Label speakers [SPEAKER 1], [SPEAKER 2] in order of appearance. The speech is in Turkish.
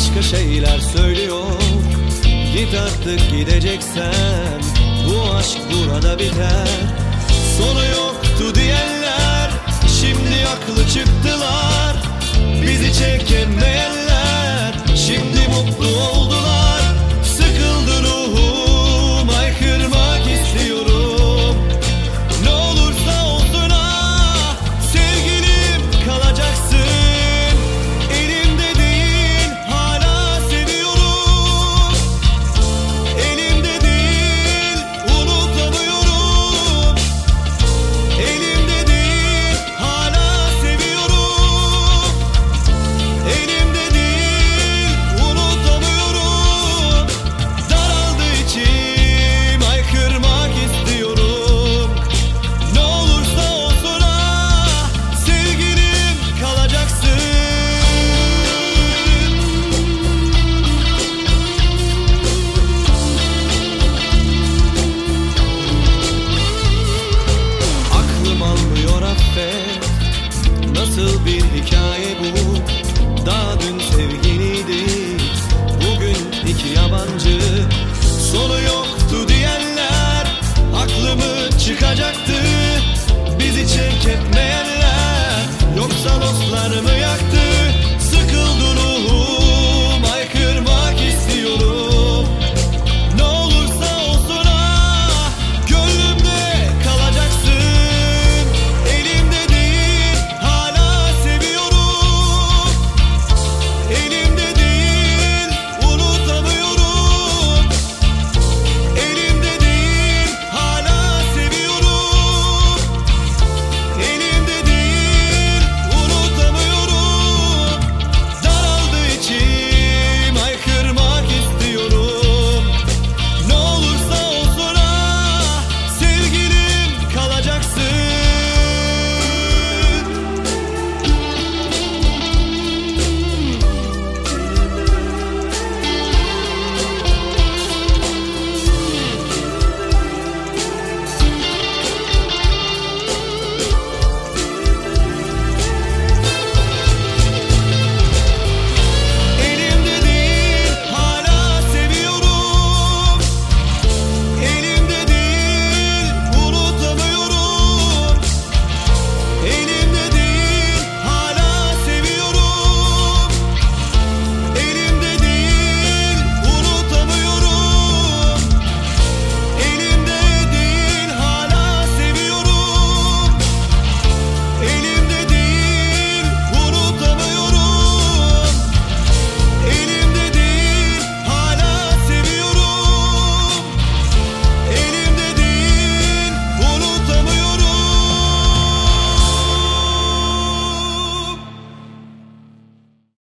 [SPEAKER 1] başka şeyler söylüyor. Git artık gideceksen bu aşk burada biter. Sonu yoktu diyenler şimdi aklı çıktılar. Bizi çekemeyen Nasıl bir hikaye bu?